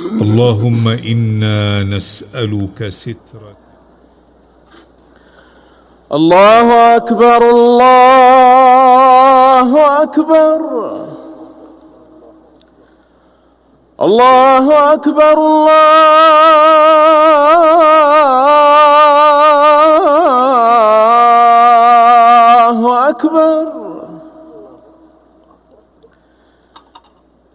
اللهم إنا نسألك سترك. الله أكبر الله أكبر. الله أكبر الله أكبر.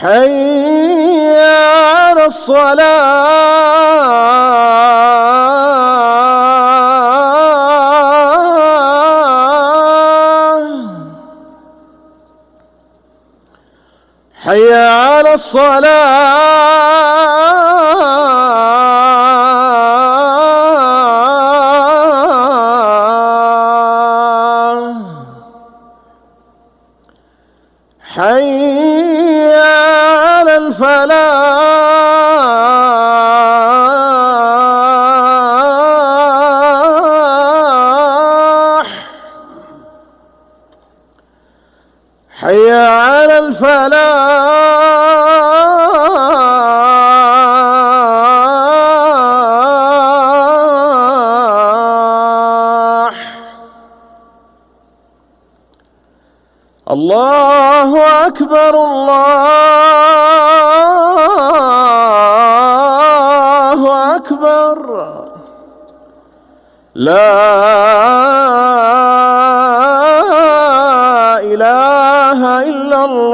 حي على الصلاة حي على الصلاة حي فلا حي على الفلاح. الله اکبر الله اکبر لا الہ الا الله